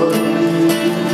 amor.